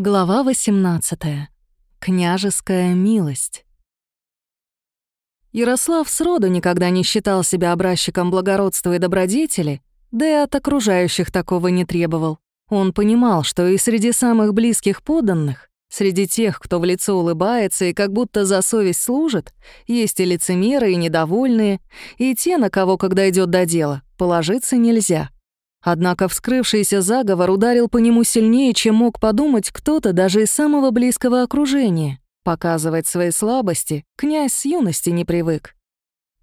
Глава 18. Княжеская милость. Ярослав сроду никогда не считал себя образчиком благородства и добродетели, да и от окружающих такого не требовал. Он понимал, что и среди самых близких подданных, среди тех, кто в лицо улыбается и как будто за совесть служит, есть и лицемеры, и недовольные, и те, на кого, когда идет до дела, положиться нельзя — Однако вскрывшийся заговор ударил по нему сильнее, чем мог подумать кто-то даже из самого близкого окружения. Показывать свои слабости князь с юности не привык.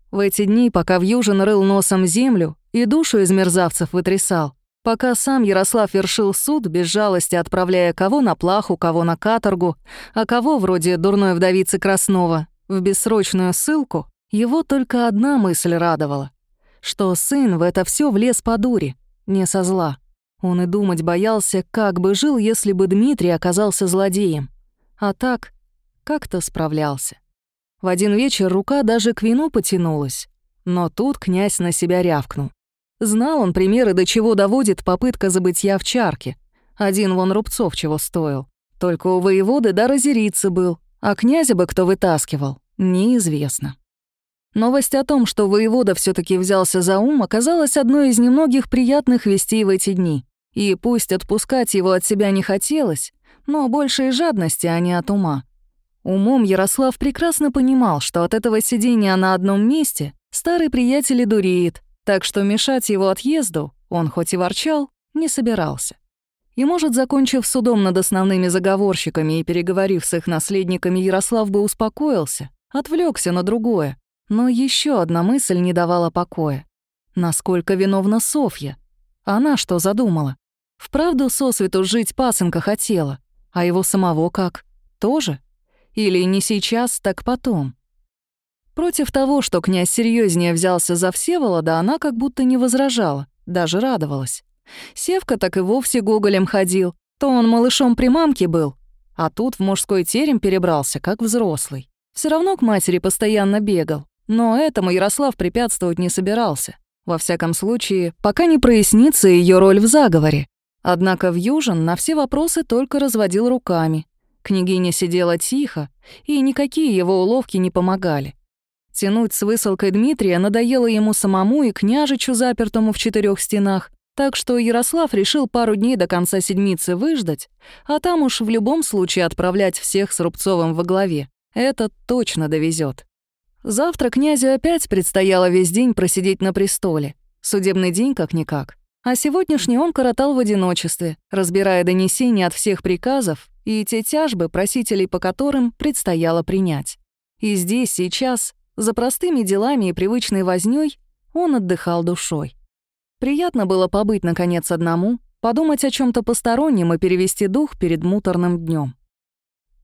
В эти дни, пока Вьюжин рыл носом землю и душу из мерзавцев вытрясал, пока сам Ярослав вершил суд, без жалости отправляя кого на плаху, кого на каторгу, а кого, вроде дурной вдовицы Краснова, в бессрочную ссылку, его только одна мысль радовала, что сын в это все влез по дуре — не со зла. Он и думать боялся, как бы жил, если бы Дмитрий оказался злодеем. А так, как-то справлялся. В один вечер рука даже к вину потянулась. Но тут князь на себя рявкнул. Знал он примеры, до чего доводит попытка забытья в чарке. Один вон Рубцов чего стоил. Только у воеводы да разериться был, а князя бы кто вытаскивал, неизвестно. Новость о том, что воевода все таки взялся за ум, оказалась одной из немногих приятных вестей в эти дни. И пусть отпускать его от себя не хотелось, но больше из жадности, а не от ума. Умом Ярослав прекрасно понимал, что от этого сидения на одном месте старый приятель и дуреет, так что мешать его отъезду, он хоть и ворчал, не собирался. И, может, закончив судом над основными заговорщиками и переговорив с их наследниками, Ярослав бы успокоился, отвлекся на другое, но еще одна мысль не давала покоя. Насколько виновна Софья? Она что задумала? Вправду сосвету жить пасынка хотела, а его самого как? Тоже? Или не сейчас, так потом? Против того, что князь серьезнее взялся за Всеволода, она как будто не возражала, даже радовалась. Севка так и вовсе гоголем ходил, то он малышом при мамке был, а тут в мужской терем перебрался, как взрослый. Все равно к матери постоянно бегал, но этому Ярослав препятствовать не собирался. Во всяком случае, пока не прояснится ее роль в заговоре. Однако Вьюжин на все вопросы только разводил руками. Княгиня сидела тихо, и никакие его уловки не помогали. Тянуть с высылкой Дмитрия надоело ему самому и княжичу, запертому в четырех стенах, так что Ярослав решил пару дней до конца седмицы выждать, а там уж в любом случае отправлять всех с Рубцовым во главе. Это точно довезет. Завтра князю опять предстояло весь день просидеть на престоле. Судебный день как-никак. А сегодняшний он коротал в одиночестве, разбирая донесения от всех приказов и те тяжбы, просителей по которым предстояло принять. И здесь, сейчас, за простыми делами и привычной вознёй, он отдыхал душой. Приятно было побыть, наконец, одному, подумать о чем то постороннем и перевести дух перед муторным днем.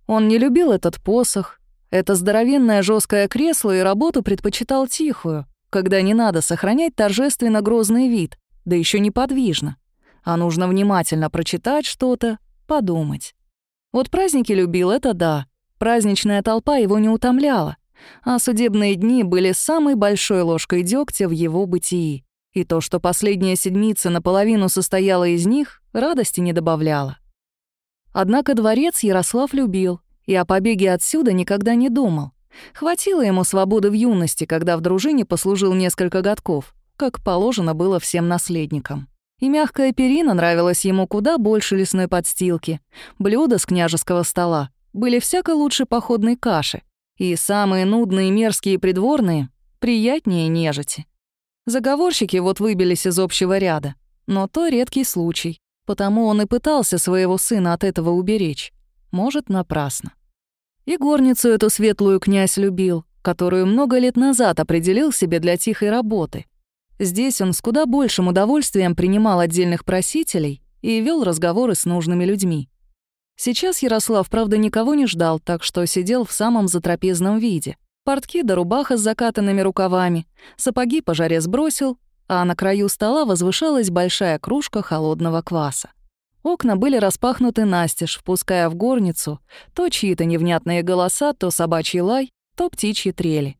Он не любил этот посох, это здоровенное жесткое кресло и работу предпочитал тихую, когда не надо сохранять торжественно грозный вид, да еще неподвижно. А нужно внимательно прочитать что-то, подумать. Вот праздники любил, это да. Праздничная толпа его не утомляла, а судебные дни были самой большой ложкой дегтя в его бытии. И то, что последняя седмица наполовину состояла из них, радости не добавляло. Однако дворец Ярослав любил, и о побеге отсюда никогда не думал. Хватило ему свободы в юности, когда в дружине послужил несколько годков, как положено было всем наследникам. И мягкая перина нравилась ему куда больше лесной подстилки. Блюда с княжеского стола были всяко лучше походной каши, и самые нудные мерзкие придворные приятнее нежити. Заговорщики вот выбились из общего ряда, но то редкий случай, потому он и пытался своего сына от этого уберечь может, напрасно. И горницу эту светлую князь любил, которую много лет назад определил себе для тихой работы. Здесь он с куда большим удовольствием принимал отдельных просителей и вел разговоры с нужными людьми. Сейчас Ярослав, правда, никого не ждал, так что сидел в самом затрапезном виде. Портки да рубаха с закатанными рукавами, сапоги по жаре сбросил, а на краю стола возвышалась большая кружка холодного кваса. Окна были распахнуты настежь, впуская в горницу то чьи-то невнятные голоса, то собачий лай, то птичьи трели.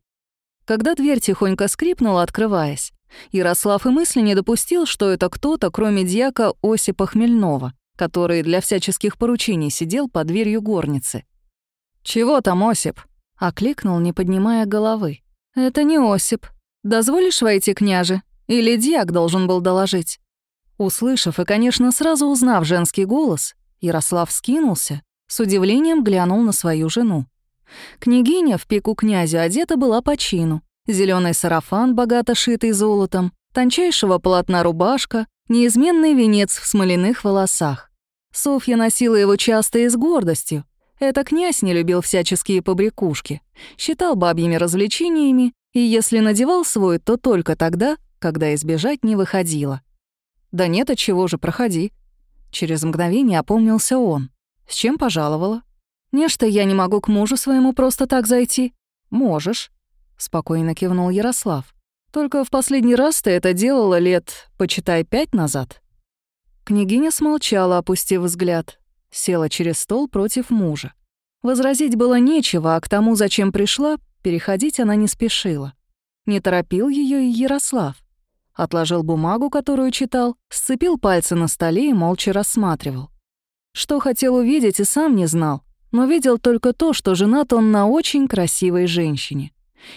Когда дверь тихонько скрипнула, открываясь, Ярослав и мысли не допустил, что это кто-то, кроме дьяка Осипа Хмельнова, который для всяческих поручений сидел под дверью горницы. «Чего там, Осип?» — окликнул, не поднимая головы. «Это не Осип. Дозволишь войти, княже? Или дьяк должен был доложить?» Услышав и, конечно, сразу узнав женский голос, Ярослав скинулся, с удивлением глянул на свою жену. Княгиня в пику князю одета была по чину. Зеленый сарафан, богато шитый золотом, тончайшего полотна рубашка, неизменный венец в смоляных волосах. Софья носила его часто и с гордостью. Это князь не любил всяческие побрякушки, считал бабьими развлечениями, и если надевал свой, то только тогда, когда избежать не выходило. «Да нет, от чего же, проходи». Через мгновение опомнился он. «С чем пожаловала?» «Нечто я не могу к мужу своему просто так зайти». «Можешь», — спокойно кивнул Ярослав. «Только в последний раз ты это делала лет, почитай, пять назад». Княгиня смолчала, опустив взгляд. Села через стол против мужа. Возразить было нечего, а к тому, зачем пришла, переходить она не спешила. Не торопил ее и Ярослав. Отложил бумагу, которую читал, сцепил пальцы на столе и молча рассматривал. Что хотел увидеть и сам не знал, но видел только то, что женат он на очень красивой женщине.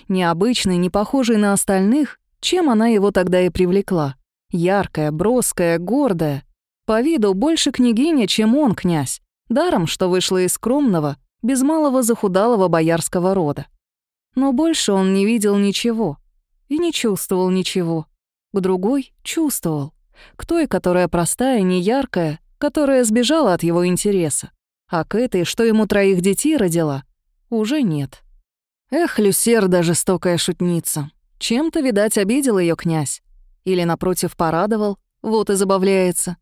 Необычной, не похожей на остальных, чем она его тогда и привлекла. Яркая, броская, гордая. По виду больше княгиня, чем он, князь. Даром, что вышла из скромного, без малого захудалого боярского рода. Но больше он не видел ничего и не чувствовал ничего. К другой чувствовал. К той, которая простая, неяркая, которая сбежала от его интереса. А к этой, что ему троих детей родила, уже нет. Эх, Люсерда, жестокая шутница. Чем-то, видать, обидел ее князь. Или, напротив, порадовал, вот и забавляется.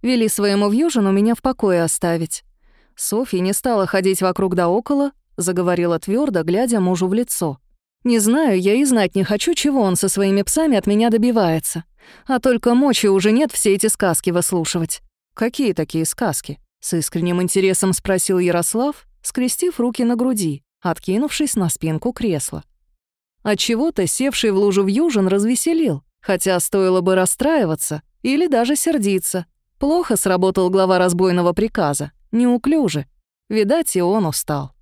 Вели своему вьюжину меня в покое оставить. Софья не стала ходить вокруг да около, заговорила твердо, глядя мужу в лицо. Не знаю, я и знать не хочу, чего он со своими псами от меня добивается. А только мочи уже нет все эти сказки выслушивать. Какие такие сказки? С искренним интересом спросил Ярослав, скрестив руки на груди, откинувшись на спинку кресла. Отчего-то севший в лужу вьюжин развеселил, хотя стоило бы расстраиваться или даже сердиться. Плохо сработал глава разбойного приказа, неуклюже. Видать, и он устал.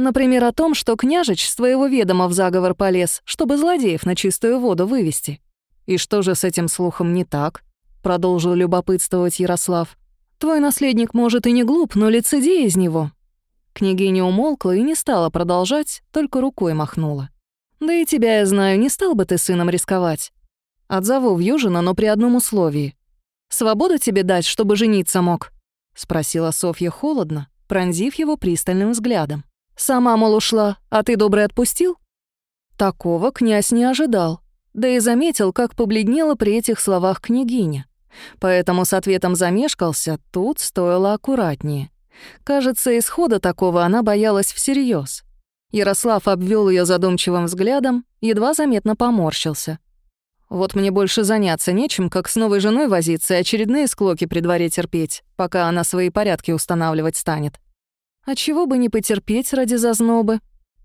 Например, о том, что княжич с твоего ведома в заговор полез, чтобы злодеев на чистую воду вывести. И что же с этим слухом не так? Продолжил любопытствовать Ярослав. Твой наследник, может, и не глуп, но лицедей из него. Княгиня умолкла и не стала продолжать, только рукой махнула. Да и тебя я знаю, не стал бы ты сыном рисковать. Отзову в Южина, но при одном условии. Свободу тебе дать, чтобы жениться мог? Спросила Софья холодно, пронзив его пристальным взглядом. Сама, мол, ушла, а ты, добрый, отпустил?» Такого князь не ожидал, да и заметил, как побледнела при этих словах княгиня. Поэтому с ответом замешкался, тут стоило аккуратнее. Кажется, исхода такого она боялась всерьез. Ярослав обвел ее задумчивым взглядом, едва заметно поморщился. «Вот мне больше заняться нечем, как с новой женой возиться и очередные склоки при дворе терпеть, пока она свои порядки устанавливать станет. А чего бы не потерпеть ради зазнобы?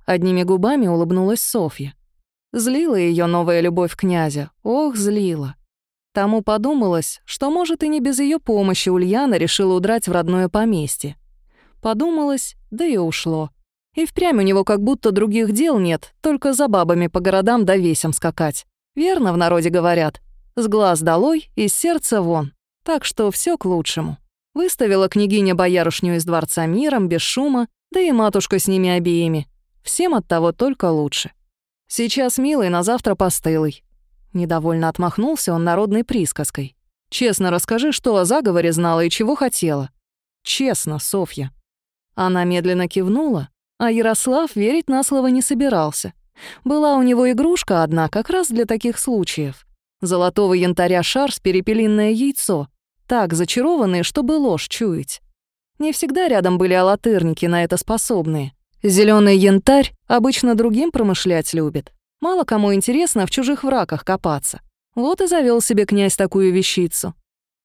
Одними губами улыбнулась Софья. Злила ее новая любовь князя. Ох, злила. Тому подумалось, что, может, и не без ее помощи Ульяна решила удрать в родное поместье. Подумалось, да и ушло. И впрямь у него как будто других дел нет, только за бабами по городам да весям скакать. Верно в народе говорят. С глаз долой, из сердца вон. Так что все к лучшему. Выставила княгиня боярышню из дворца миром, без шума, да и матушка с ними обеими. Всем от того только лучше. Сейчас милый, на завтра постылый. Недовольно отмахнулся он народной присказкой. «Честно расскажи, что о заговоре знала и чего хотела». «Честно, Софья». Она медленно кивнула, а Ярослав верить на слово не собирался. Была у него игрушка одна как раз для таких случаев. Золотого янтаря шар с перепелиное яйцо, так зачарованные, чтобы ложь чуять. Не всегда рядом были алатырники на это способные. Зеленый янтарь обычно другим промышлять любит. Мало кому интересно в чужих враках копаться. Вот и завел себе князь такую вещицу.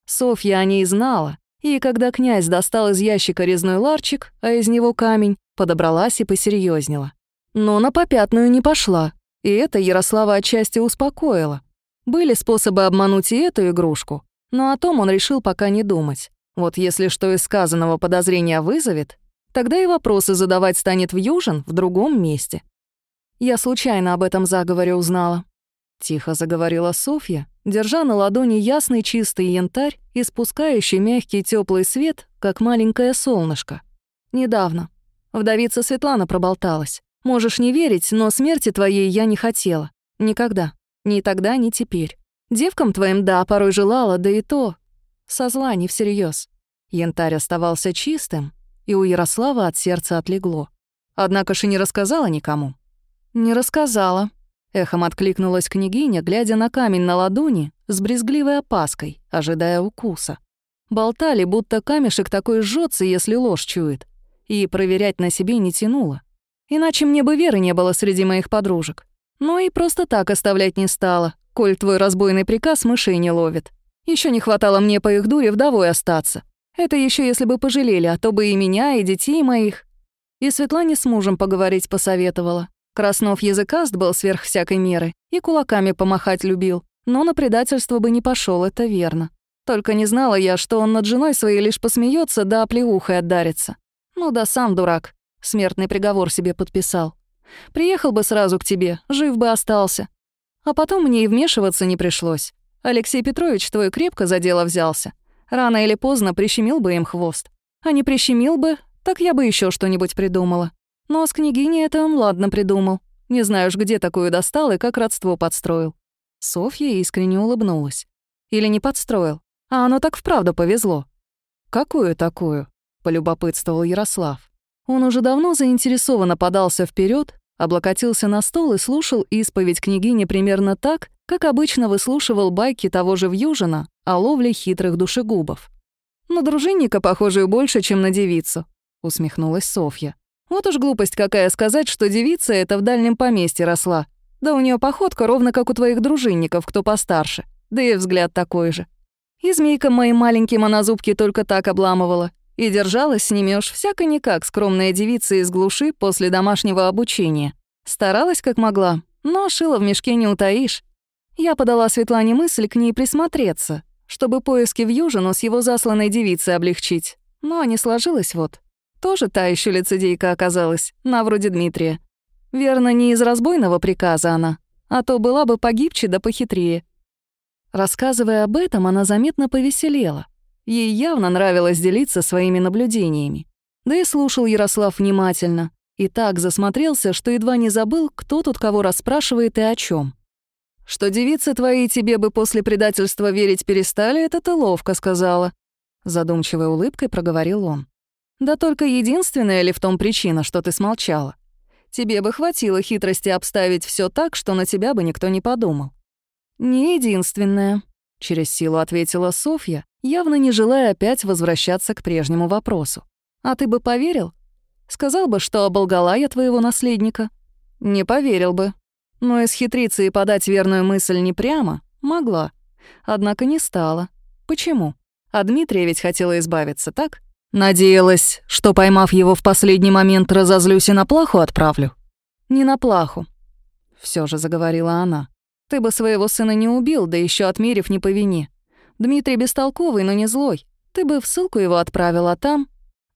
Софья о ней знала, и когда князь достал из ящика резной ларчик, а из него камень, подобралась и посерьезнела. Но на попятную не пошла, и это Ярослава отчасти успокоило. Были способы обмануть и эту игрушку, но о том он решил пока не думать. Вот если что из сказанного подозрения вызовет, тогда и вопросы задавать станет в Южин в другом месте. Я случайно об этом заговоре узнала. Тихо заговорила Софья, держа на ладони ясный чистый янтарь, испускающий мягкий теплый свет, как маленькое солнышко. Недавно. Вдовица Светлана проболталась. Можешь не верить, но смерти твоей я не хотела. Никогда. Ни тогда, ни теперь. Девкам твоим, да, порой желала, да и то. Со зла, не всерьез. Янтарь оставался чистым, и у Ярослава от сердца отлегло. Однако же не рассказала никому. «Не рассказала», — эхом откликнулась княгиня, глядя на камень на ладони с брезгливой опаской, ожидая укуса. Болтали, будто камешек такой жжется, если ложь чует, и проверять на себе не тянуло. Иначе мне бы веры не было среди моих подружек. Но и просто так оставлять не стала, коль твой разбойный приказ мышей не ловит. Еще не хватало мне по их дуре вдовой остаться. Это еще если бы пожалели, а то бы и меня, и детей моих. И Светлане с мужем поговорить посоветовала. Краснов языкаст был сверх всякой меры и кулаками помахать любил, но на предательство бы не пошел, это верно. Только не знала я, что он над женой своей лишь посмеется, да плеухой отдарится. Ну да сам дурак. Смертный приговор себе подписал. Приехал бы сразу к тебе, жив бы остался. А потом мне и вмешиваться не пришлось. Алексей Петрович твой крепко за дело взялся. Рано или поздно прищемил бы им хвост. А не прищемил бы, так я бы еще что-нибудь придумала. Но с княгиней это он ладно придумал. Не знаю уж, где такую достал и как родство подстроил. Софья искренне улыбнулась. Или не подстроил. А оно так вправду повезло. «Какую такую?» — полюбопытствовал Ярослав. Он уже давно заинтересованно подался вперед, облокотился на стол и слушал исповедь княгини примерно так, как обычно выслушивал байки того же Вьюжина о ловле хитрых душегубов. «На дружинника, похожую больше, чем на девицу», — усмехнулась Софья. «Вот уж глупость какая сказать, что девица эта в дальнем поместье росла. Да у нее походка ровно как у твоих дружинников, кто постарше. Да и взгляд такой же. И змейкам моим маленьким она зубки только так обламывала. И держалась с ними уж всяко никак скромная девица из глуши после домашнего обучения. Старалась как могла, но шила в мешке не утаишь. Я подала Светлане мысль к ней присмотреться, чтобы поиски в Южину с его засланной девицей облегчить. Но не сложилось вот. Тоже та еще лицедейка оказалась, на вроде Дмитрия. Верно, не из разбойного приказа она, а то была бы погибче да похитрее. Рассказывая об этом, она заметно повеселела. Ей явно нравилось делиться своими наблюдениями. Да и слушал Ярослав внимательно. И так засмотрелся, что едва не забыл, кто тут кого расспрашивает и о чем. Что девицы твои тебе бы после предательства верить перестали, это ты ловко сказала. Задумчивой улыбкой проговорил он. Да только единственная ли в том причина, что ты смолчала? Тебе бы хватило хитрости обставить все так, что на тебя бы никто не подумал. Не единственная, через силу ответила Софья, явно не желая опять возвращаться к прежнему вопросу. А ты бы поверил? Сказал бы, что оболгала я твоего наследника? Не поверил бы, но исхитриться и подать верную мысль не прямо могла. Однако не стала. Почему? А Дмитрия ведь хотела избавиться, так? Надеялась, что, поймав его в последний момент, разозлюсь и на плаху отправлю? Не на плаху. Все же заговорила она. Ты бы своего сына не убил, да еще отмерив не по вине. Дмитрий бестолковый, но не злой. Ты бы в ссылку его отправила там.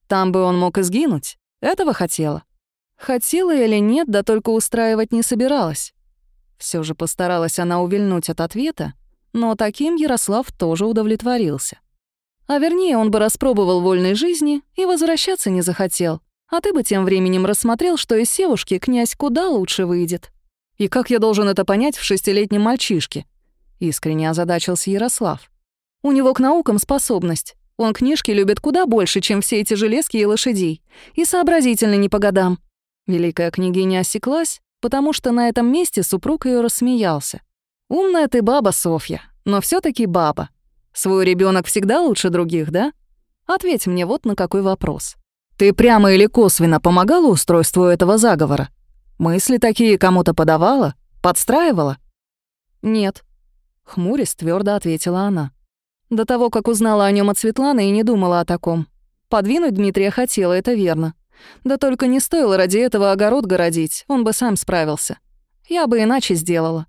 Там бы он мог изгинуть. Этого хотела. Хотела или нет, да только устраивать не собиралась. Все же постаралась она увильнуть от ответа, но таким Ярослав тоже удовлетворился. А вернее, он бы распробовал вольной жизни и возвращаться не захотел. А ты бы тем временем рассмотрел, что из севушки князь куда лучше выйдет. И как я должен это понять в шестилетнем мальчишке? Искренне озадачился Ярослав. У него к наукам способность. Он книжки любит куда больше, чем все эти железки и лошадей. И сообразительный не по годам. Великая княгиня осеклась, потому что на этом месте супруг ее рассмеялся. «Умная ты баба, Софья, но все таки баба. Свой ребенок всегда лучше других, да? Ответь мне вот на какой вопрос. Ты прямо или косвенно помогала устройству этого заговора? Мысли такие кому-то подавала? Подстраивала?» «Нет», — хмурясь твердо ответила она. До того, как узнала о нем от Светланы, и не думала о таком. Подвинуть Дмитрия хотела, это верно. Да только не стоило ради этого огород городить, он бы сам справился. Я бы иначе сделала.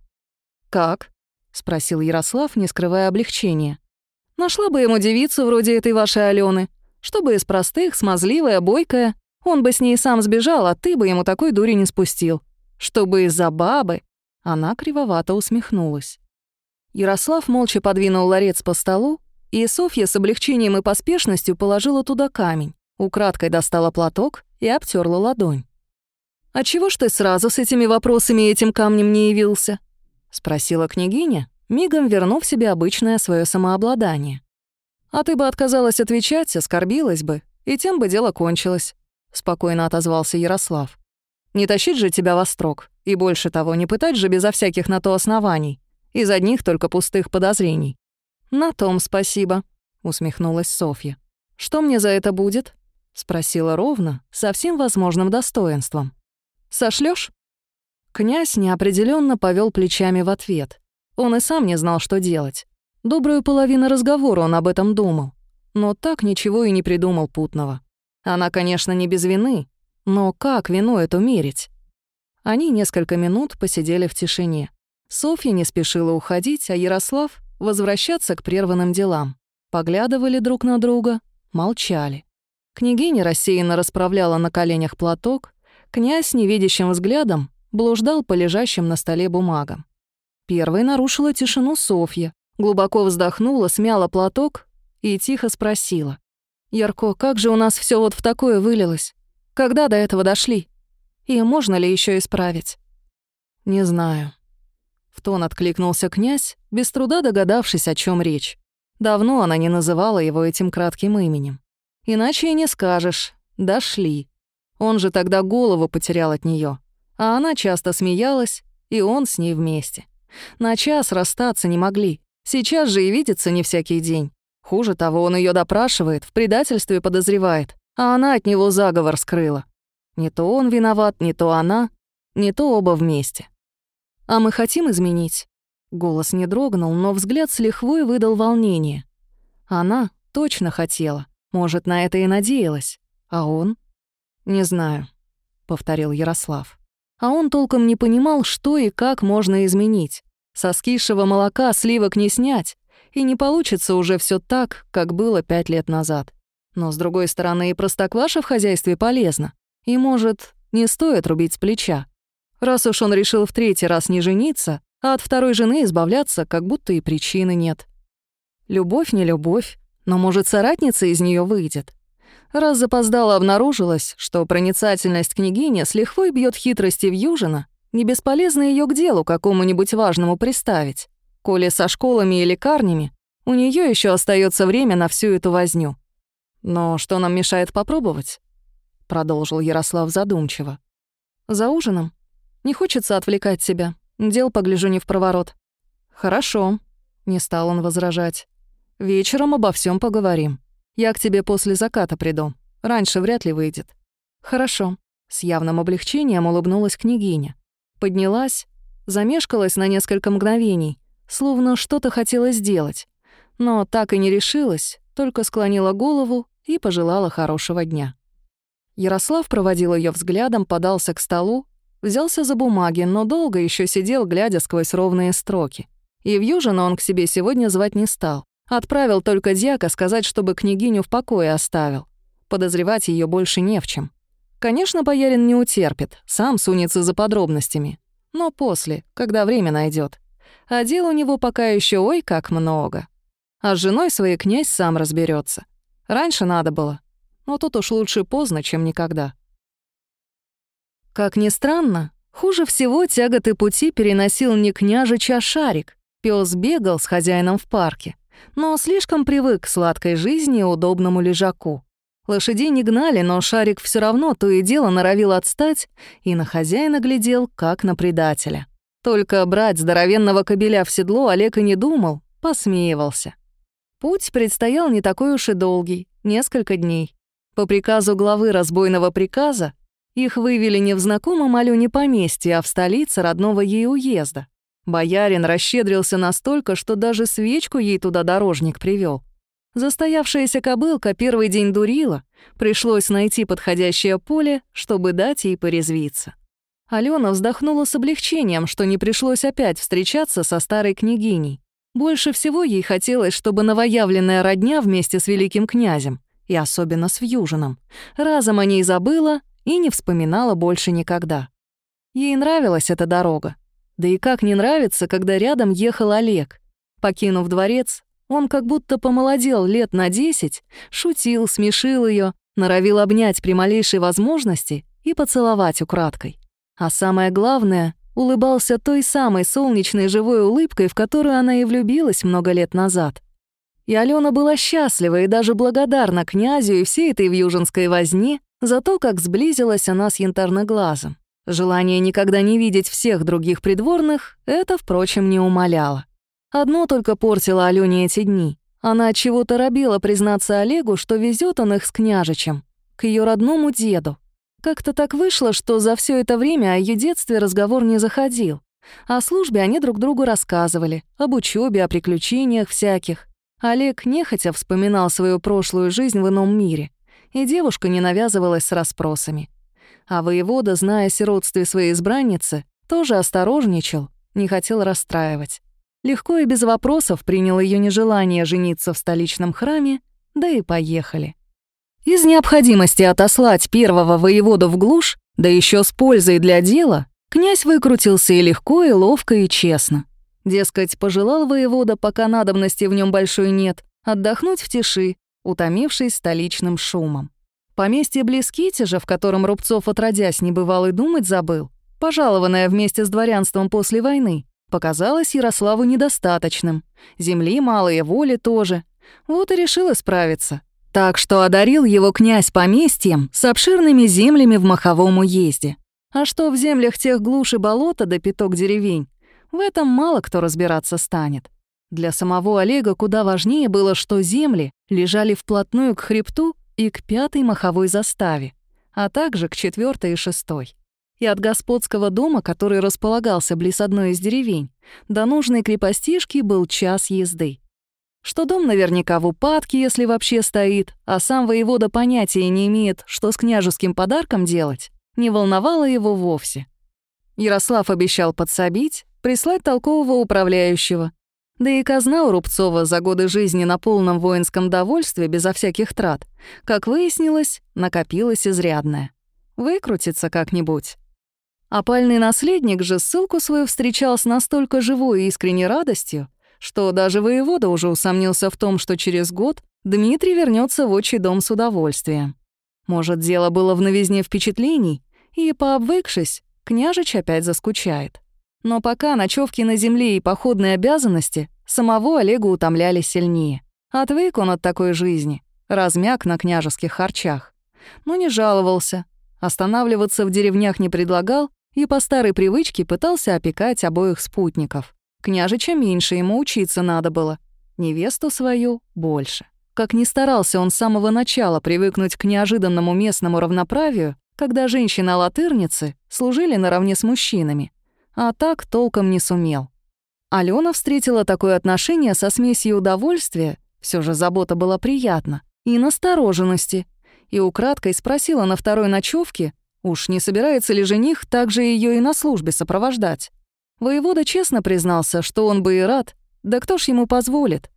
«Как?» — спросил Ярослав, не скрывая облегчения. Нашла бы ему девицу вроде этой вашей Алены, чтобы из простых, смазливая, бойкая. Он бы с ней сам сбежал, а ты бы ему такой дури не спустил. Чтобы из-за бабы...» Она кривовато усмехнулась. Ярослав молча подвинул ларец по столу, и Софья с облегчением и поспешностью положила туда камень, украдкой достала платок и обтерла ладонь. «А чего ж ты сразу с этими вопросами и этим камнем не явился?» — спросила княгиня, мигом вернув себе обычное свое самообладание. «А ты бы отказалась отвечать, оскорбилась бы, и тем бы дело кончилось», — спокойно отозвался Ярослав. «Не тащить же тебя во строк, и больше того, не пытать же безо всяких на то оснований, из одних только пустых подозрений». «На том спасибо», — усмехнулась Софья. «Что мне за это будет?» — спросила ровно, со всем возможным достоинством. Сошлёшь? Князь неопределенно повел плечами в ответ. Он и сам не знал, что делать. Добрую половину разговора он об этом думал. Но так ничего и не придумал путного. Она, конечно, не без вины, но как вину эту мерить? Они несколько минут посидели в тишине. Софья не спешила уходить, а Ярослав — возвращаться к прерванным делам. Поглядывали друг на друга, молчали. Княгиня рассеянно расправляла на коленях платок, князь невидящим взглядом блуждал по лежащим на столе бумагам. Первой нарушила тишину Софья, глубоко вздохнула, смяла платок и тихо спросила. «Ярко, как же у нас все вот в такое вылилось? Когда до этого дошли? И можно ли еще исправить?» «Не знаю». Тон откликнулся князь, без труда догадавшись, о чем речь. Давно она не называла его этим кратким именем. Иначе и не скажешь. Дошли. Он же тогда голову потерял от нее, а она часто смеялась, и он с ней вместе. На час расстаться не могли. Сейчас же и видится не всякий день. Хуже того, он ее допрашивает, в предательстве подозревает, а она от него заговор скрыла. Не то он виноват, не то она, не то оба вместе. «А мы хотим изменить?» Голос не дрогнул, но взгляд с лихвой выдал волнение. Она точно хотела, может, на это и надеялась. А он? «Не знаю», — повторил Ярослав. А он толком не понимал, что и как можно изменить. Со скисшего молока сливок не снять, и не получится уже все так, как было пять лет назад. Но, с другой стороны, и простокваша в хозяйстве полезна. И, может, не стоит рубить с плеча. Раз уж он решил в третий раз не жениться, а от второй жены избавляться, как будто и причины нет. Любовь не любовь, но, может, соратница из нее выйдет. Раз запоздало обнаружилось, что проницательность княгини с лихвой бьет хитрости в Южина, не бесполезно ее к делу какому-нибудь важному приставить. Коли со школами и лекарнями, у нее еще остается время на всю эту возню. Но что нам мешает попробовать? Продолжил Ярослав задумчиво. За ужином? Не хочется отвлекать себя. Дел погляжу не в проворот. Хорошо, не стал он возражать. Вечером обо всем поговорим. Я к тебе после заката приду. Раньше вряд ли выйдет». «Хорошо». С явным облегчением улыбнулась княгиня. Поднялась, замешкалась на несколько мгновений, словно что-то хотела сделать, но так и не решилась, только склонила голову и пожелала хорошего дня. Ярослав проводил ее взглядом, подался к столу, взялся за бумаги, но долго еще сидел, глядя сквозь ровные строки. И в Южина он к себе сегодня звать не стал. Отправил только дьяка сказать, чтобы княгиню в покое оставил. Подозревать ее больше не в чем. Конечно, боярин не утерпит, сам сунется за подробностями. Но после, когда время найдет. А дел у него пока еще ой как много. А с женой своей князь сам разберется. Раньше надо было. Но тут уж лучше поздно, чем никогда. Как ни странно, хуже всего тяготы пути переносил не княжич, а шарик. Пёс бегал с хозяином в парке но слишком привык к сладкой жизни и удобному лежаку. Лошадей не гнали, но шарик все равно то и дело норовил отстать и на хозяина глядел, как на предателя. Только брать здоровенного кобеля в седло Олег и не думал, посмеивался. Путь предстоял не такой уж и долгий, несколько дней. По приказу главы разбойного приказа их вывели не в знакомом Алёне поместье, а в столице родного ей уезда. Боярин расщедрился настолько, что даже свечку ей туда дорожник привел. Застоявшаяся кобылка первый день дурила, пришлось найти подходящее поле, чтобы дать ей порезвиться. Алена вздохнула с облегчением, что не пришлось опять встречаться со старой княгиней. Больше всего ей хотелось, чтобы новоявленная родня вместе с великим князем, и особенно с Вьюжином, разом о ней забыла и не вспоминала больше никогда. Ей нравилась эта дорога. Да и как не нравится, когда рядом ехал Олег. Покинув дворец, он как будто помолодел лет на десять, шутил, смешил ее, норовил обнять при малейшей возможности и поцеловать украдкой. А самое главное, улыбался той самой солнечной живой улыбкой, в которую она и влюбилась много лет назад. И Алена была счастлива и даже благодарна князю и всей этой вьюжинской возне за то, как сблизилась она с янтарноглазом. Желание никогда не видеть всех других придворных это, впрочем, не умаляло. Одно только портило Алёне эти дни. Она от чего-то робила признаться Олегу, что везет он их с княжичем, к ее родному деду. Как-то так вышло, что за все это время о ее детстве разговор не заходил. О службе они друг другу рассказывали, об учебе, о приключениях всяких. Олег нехотя вспоминал свою прошлую жизнь в ином мире, и девушка не навязывалась с расспросами. А воевода, зная о сиротстве своей избранницы, тоже осторожничал, не хотел расстраивать. Легко и без вопросов принял ее нежелание жениться в столичном храме, да и поехали. Из необходимости отослать первого воеводу в глушь, да еще с пользой для дела, князь выкрутился и легко, и ловко, и честно. Дескать, пожелал воевода, пока надобности в нем большой нет, отдохнуть в тиши, утомившись столичным шумом. Поместье Блескити же, в котором Рубцов отродясь не бывал и думать забыл, пожалованное вместе с дворянством после войны, показалось Ярославу недостаточным. Земли малые, воли тоже. Вот и решил исправиться. Так что одарил его князь поместьем с обширными землями в маховом уезде. А что в землях тех глуши болота да пяток деревень, в этом мало кто разбираться станет. Для самого Олега куда важнее было, что земли лежали вплотную к хребту и к пятой маховой заставе, а также к четвертой и шестой. И от господского дома, который располагался близ одной из деревень, до нужной крепостишки был час езды что дом наверняка в упадке, если вообще стоит, а сам воевода понятия не имеет, что с княжеским подарком делать, не волновало его вовсе. Ярослав обещал подсобить, прислать толкового управляющего. Да и казна у Рубцова за годы жизни на полном воинском довольстве безо всяких трат, как выяснилось, накопилась изрядная. Выкрутится как-нибудь. Опальный наследник же ссылку свою встречал с настолько живой и искренней радостью, что даже воевода уже усомнился в том, что через год Дмитрий вернется в отчий дом с удовольствием. Может, дело было в новизне впечатлений, и, пообвыкшись, княжич опять заскучает. Но пока ночевки на земле и походные обязанности самого Олега утомляли сильнее. Отвык он от такой жизни, размяк на княжеских харчах. Но не жаловался, останавливаться в деревнях не предлагал и по старой привычке пытался опекать обоих спутников. Княжича меньше ему учиться надо было. Невесту свою — больше. Как ни старался он с самого начала привыкнуть к неожиданному местному равноправию, когда женщины-латырницы служили наравне с мужчинами. А так толком не сумел. Алена встретила такое отношение со смесью удовольствия, все же забота была приятна, и настороженности, и украдкой спросила на второй ночевке, уж не собирается ли жених также ее и на службе сопровождать. Воевода честно признался, что он бы и рад, да кто ж ему позволит?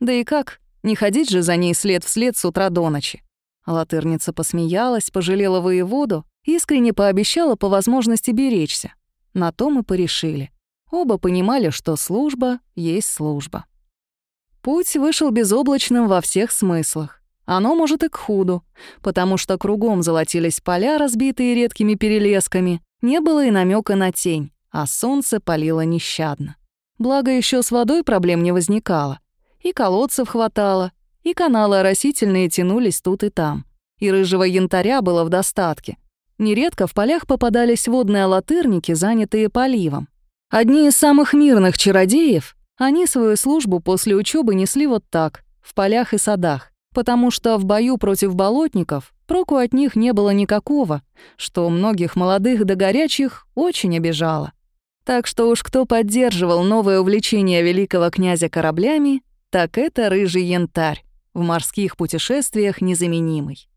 Да и как, не ходить же за ней след в след с утра до ночи. Латырница посмеялась, пожалела воеводу, искренне пообещала по возможности беречься. На то мы порешили. Оба понимали, что служба есть служба. Путь вышел безоблачным во всех смыслах. Оно может и к худу, потому что кругом золотились поля, разбитые редкими перелесками, не было и намека на тень а солнце палило нещадно. Благо, еще с водой проблем не возникало. И колодцев хватало, и каналы оросительные тянулись тут и там. И рыжего янтаря было в достатке. Нередко в полях попадались водные латырники, занятые поливом. Одни из самых мирных чародеев, они свою службу после учебы несли вот так, в полях и садах, потому что в бою против болотников проку от них не было никакого, что многих молодых да горячих очень обижало. Так что уж кто поддерживал новое увлечение великого князя кораблями, так это рыжий янтарь, в морских путешествиях незаменимый.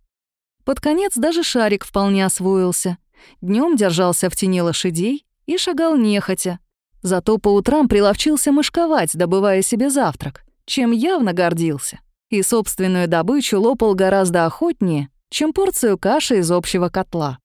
Под конец даже шарик вполне освоился. Днем держался в тени лошадей и шагал нехотя. Зато по утрам приловчился мышковать, добывая себе завтрак, чем явно гордился. И собственную добычу лопал гораздо охотнее, чем порцию каши из общего котла.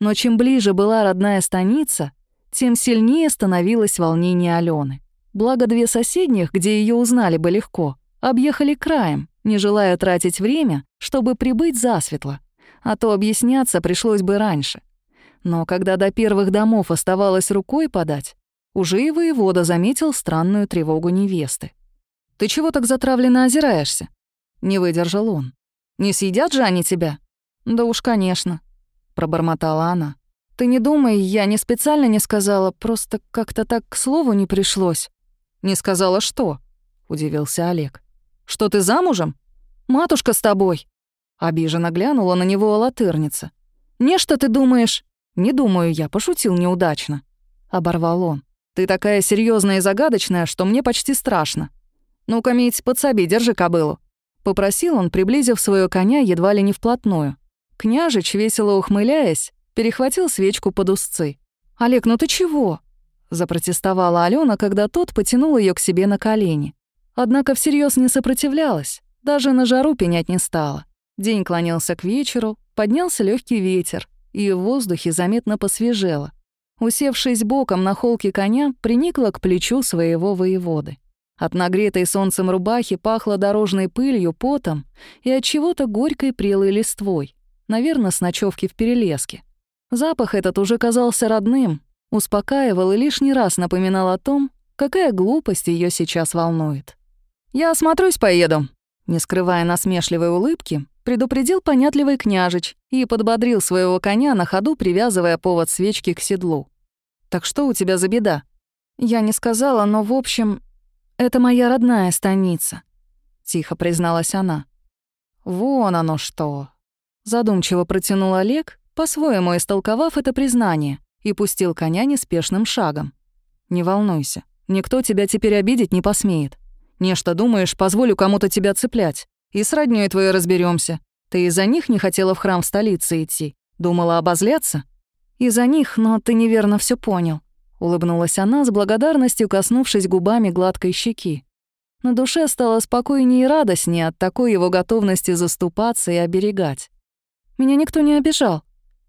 Но чем ближе была родная станица, тем сильнее становилось волнение Алены. Благо две соседних, где ее узнали бы легко, объехали краем, не желая тратить время, чтобы прибыть засветло, а то объясняться пришлось бы раньше. Но когда до первых домов оставалось рукой подать, уже и воевода заметил странную тревогу невесты. «Ты чего так затравленно озираешься?» Не выдержал он. «Не съедят же они тебя?» «Да уж, конечно», — пробормотала она. «Ты не думай, я не специально не сказала, просто как-то так к слову не пришлось». «Не сказала что?» — удивился Олег. «Что ты замужем? Матушка с тобой!» Обиженно глянула на него латырница. «Не что ты думаешь?» «Не думаю я, пошутил неудачно», — оборвал он. «Ты такая серьезная и загадочная, что мне почти страшно. Ну-ка, Мить, подсоби, держи кобылу». Попросил он, приблизив своего коня едва ли не вплотную. Княжич, весело ухмыляясь, перехватил свечку под узцы. «Олег, ну ты чего?» — запротестовала Алена, когда тот потянул ее к себе на колени. Однако всерьез не сопротивлялась, даже на жару пенять не стала. День клонился к вечеру, поднялся легкий ветер, и в воздухе заметно посвежело. Усевшись боком на холке коня, приникла к плечу своего воеводы. От нагретой солнцем рубахи пахло дорожной пылью, потом и от чего-то горькой прелой листвой, наверное, с ночевки в перелеске. Запах этот уже казался родным, успокаивал и лишний раз напоминал о том, какая глупость ее сейчас волнует. «Я осмотрюсь, поеду», не скрывая насмешливой улыбки, предупредил понятливый княжич и подбодрил своего коня на ходу, привязывая повод свечки к седлу. «Так что у тебя за беда?» «Я не сказала, но, в общем, это моя родная станица», — тихо призналась она. «Вон оно что!» Задумчиво протянул Олег, по-своему истолковав это признание, и пустил коня неспешным шагом. «Не волнуйся, никто тебя теперь обидеть не посмеет. Нечто думаешь, позволю кому-то тебя цеплять. И с роднёй твоей разберемся. Ты из-за них не хотела в храм в столице идти? Думала обозляться?» «Из-за них, но ты неверно все понял», — улыбнулась она с благодарностью, коснувшись губами гладкой щеки. На душе стало спокойнее и радостнее от такой его готовности заступаться и оберегать. Меня никто не обижал.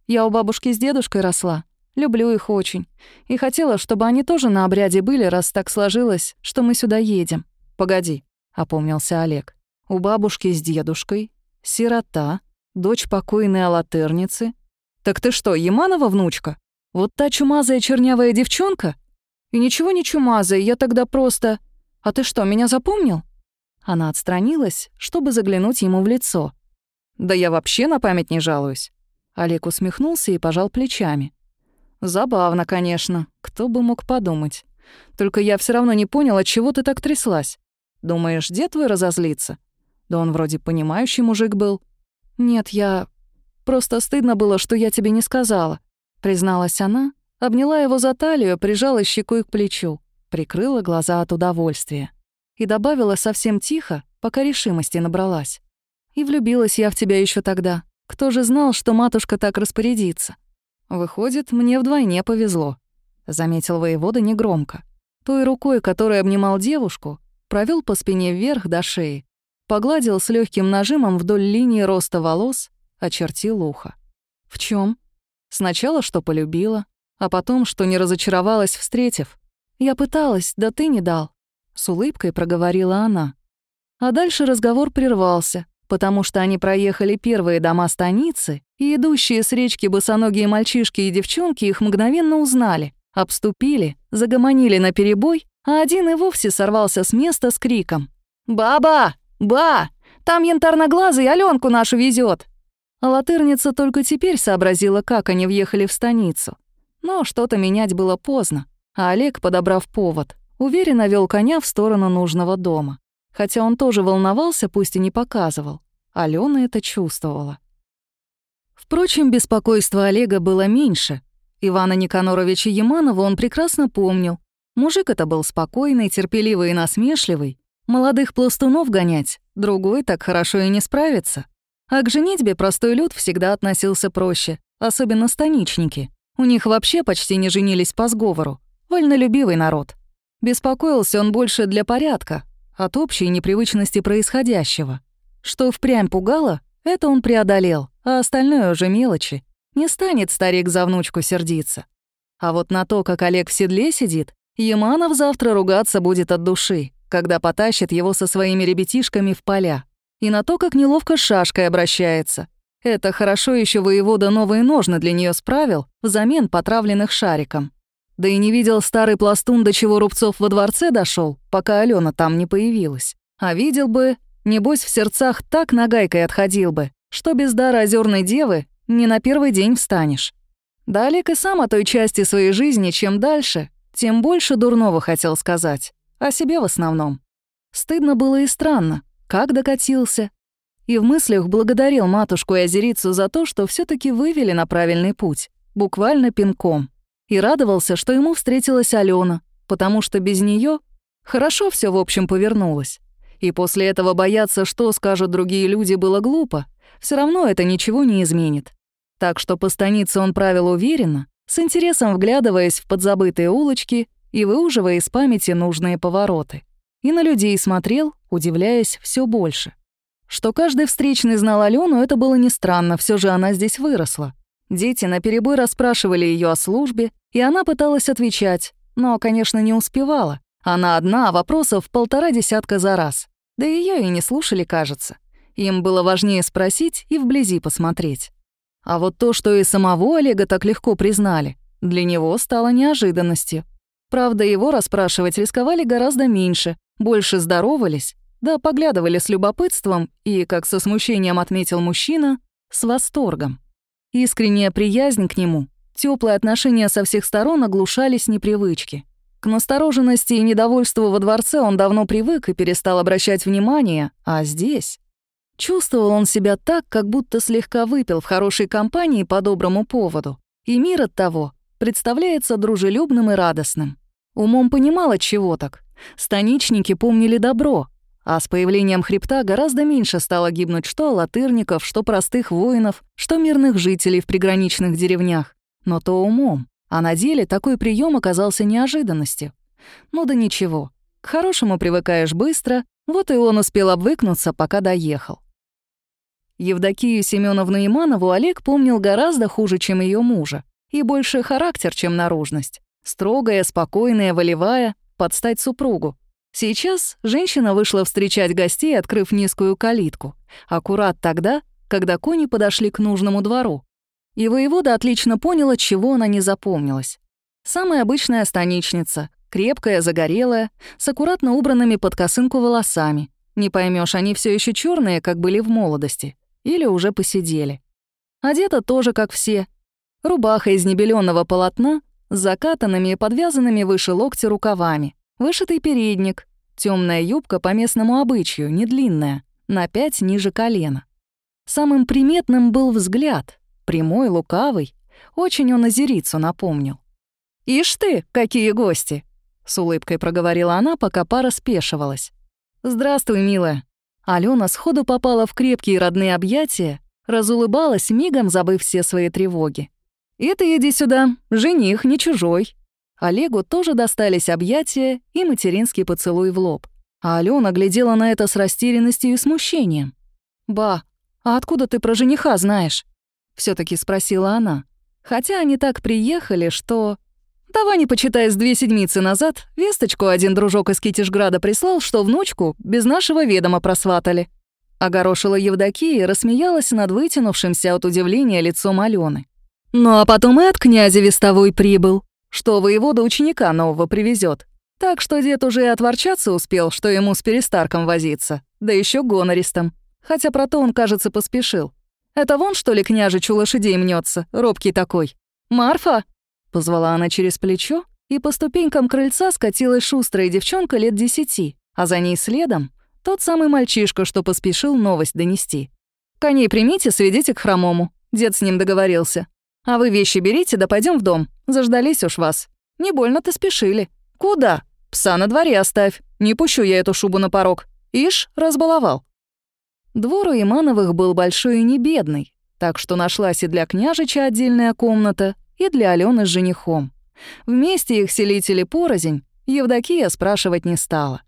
Я у бабушки с дедушкой росла. Люблю их очень. И хотела, чтобы они тоже на обряде были, раз так сложилось, что мы сюда едем. «Погоди», — опомнился Олег. «У бабушки с дедушкой, сирота, дочь покойной алатерницы. Так ты что, Яманова внучка? Вот та чумазая чернявая девчонка? И ничего не чумазая, я тогда просто... А ты что, меня запомнил?» Она отстранилась, чтобы заглянуть ему в лицо. «Да я вообще на память не жалуюсь». Олег усмехнулся и пожал плечами. «Забавно, конечно. Кто бы мог подумать. Только я все равно не понял, от чего ты так тряслась. Думаешь, дед твой разозлится? Да он вроде понимающий мужик был. Нет, я... Просто стыдно было, что я тебе не сказала. Призналась она, обняла его за талию, прижала щекой к плечу, прикрыла глаза от удовольствия. И добавила совсем тихо, пока решимости набралась. И влюбилась я в тебя еще тогда. Кто же знал, что матушка так распорядится? Выходит, мне вдвойне повезло, — заметил воевода негромко. Той рукой, которой обнимал девушку, провел по спине вверх до шеи, погладил с легким нажимом вдоль линии роста волос, очертил ухо. В чем? Сначала, что полюбила, а потом, что не разочаровалась, встретив. Я пыталась, да ты не дал. С улыбкой проговорила она. А дальше разговор прервался, потому что они проехали первые дома станицы, и идущие с речки босоногие мальчишки и девчонки их мгновенно узнали, обступили, загомонили на перебой а один и вовсе сорвался с места с криком. «Баба! Ба! Там янтарноглазый Аленку нашу везет. А латырница только теперь сообразила, как они въехали в станицу. Но что-то менять было поздно, а Олег, подобрав повод, уверенно вел коня в сторону нужного дома. Хотя он тоже волновался, пусть и не показывал. Алена это чувствовала. Впрочем, беспокойство Олега было меньше. Ивана Никаноровича Яманова он прекрасно помнил Мужик это был спокойный, терпеливый и насмешливый. Молодых пластунов гонять, другой так хорошо и не справится. А к женитьбе простой люд всегда относился проще, особенно станичники. У них вообще почти не женились по сговору. Вольнолюбивый народ. Беспокоился он больше для порядка, от общей непривычности происходящего. Что впрямь пугало, это он преодолел, а остальное уже мелочи. Не станет старик за внучку сердиться. А вот на то, как Олег в седле сидит, Яманов завтра ругаться будет от души, когда потащит его со своими ребятишками в поля. И на то, как неловко шашкой обращается. Это хорошо еще воевода новые ножны для нее справил, взамен потравленных шариком. Да и не видел старый пластун, до чего Рубцов во дворце дошел, пока Алена там не появилась. А видел бы, небось в сердцах так нагайкой отходил бы, что без дара озерной девы не на первый день встанешь. Да Олег и сам о той части своей жизни, чем дальше, тем больше дурного хотел сказать. О себе в основном. Стыдно было и странно. Как докатился? И в мыслях благодарил матушку и озерицу за то, что все таки вывели на правильный путь. Буквально пинком. И радовался, что ему встретилась Алена, потому что без нее хорошо все в общем повернулось. И после этого бояться, что скажут другие люди, было глупо. Все равно это ничего не изменит. Так что по станице он правил уверенно, с интересом вглядываясь в подзабытые улочки и выуживая из памяти нужные повороты. И на людей смотрел, удивляясь все больше. Что каждый встречный знал Алену, это было не странно, все же она здесь выросла. Дети наперебой расспрашивали ее о службе, и она пыталась отвечать, но, конечно, не успевала. Она одна, а вопросов полтора десятка за раз. Да ее и не слушали, кажется. Им было важнее спросить и вблизи посмотреть. А вот то, что и самого Олега так легко признали, для него стало неожиданностью. Правда, его расспрашивать рисковали гораздо меньше, больше здоровались, да поглядывали с любопытством и, как со смущением отметил мужчина, с восторгом. Искренняя приязнь к нему, теплые отношения со всех сторон оглушались непривычки. К настороженности и недовольству во дворце он давно привык и перестал обращать внимание, а здесь... Чувствовал он себя так, как будто слегка выпил в хорошей компании по доброму поводу. И мир от того представляется дружелюбным и радостным. Умом понимал, от чего так. Станичники помнили добро, а с появлением хребта гораздо меньше стало гибнуть что латырников, что простых воинов, что мирных жителей в приграничных деревнях. Но то умом. А на деле такой прием оказался неожиданностью. Ну да ничего. К хорошему привыкаешь быстро, вот и он успел обвыкнуться, пока доехал. Евдокию Семеновну Иманову Олег помнил гораздо хуже, чем ее мужа, и больше характер, чем наружность. Строгая, спокойная, волевая, под стать супругу. Сейчас женщина вышла встречать гостей, открыв низкую калитку. Аккурат тогда, когда кони подошли к нужному двору. И воевода отлично понял, от чего она не запомнилась. Самая обычная станичница, крепкая, загорелая, с аккуратно убранными под косынку волосами. Не поймешь, они все еще черные, как были в молодости, или уже посидели. Одета тоже, как все. Рубаха из небеленого полотна закатанными и подвязанными выше локтя рукавами, Вышитый передник, темная юбка по местному обычаю, не длинная, на пять ниже колена. Самым приметным был взгляд, прямой, лукавый, очень он озерицу напомнил. «Ишь ты, какие гости!» — с улыбкой проговорила она, пока пара спешивалась. «Здравствуй, милая». Алена сходу попала в крепкие родные объятия, разулыбалась, мигом забыв все свои тревоги. «И ты иди сюда, жених, не чужой», Олегу тоже достались объятия и материнский поцелуй в лоб. А Алена глядела на это с растерянностью и смущением. «Ба, а откуда ты про жениха знаешь?» все таки спросила она. Хотя они так приехали, что... Давай не почитай с две седмицы назад, весточку один дружок из Китежграда прислал, что внучку без нашего ведома просватали. Огорошила Евдокия и рассмеялась над вытянувшимся от удивления лицом Алены. Ну а потом и от князя вестовой прибыл что воевода ученика нового привезет. Так что дед уже и отворчаться успел, что ему с перестарком возиться, да еще гонористом. Хотя про то он, кажется, поспешил. Это вон, что ли, княжич у лошадей мнется, робкий такой. «Марфа!» — позвала она через плечо, и по ступенькам крыльца скатилась шустрая девчонка лет десяти, а за ней следом тот самый мальчишка, что поспешил новость донести. «Коней примите, сведите к хромому», — дед с ним договорился. А вы вещи берите, да пойдем в дом. Заждались уж вас. Не больно-то спешили. Куда? Пса на дворе оставь. Не пущу я эту шубу на порог. Ишь, разбаловал. Двор у Имановых был большой и не бедный, так что нашлась и для княжича отдельная комната, и для Алены с женихом. Вместе их селители порознь, Евдокия спрашивать не стала.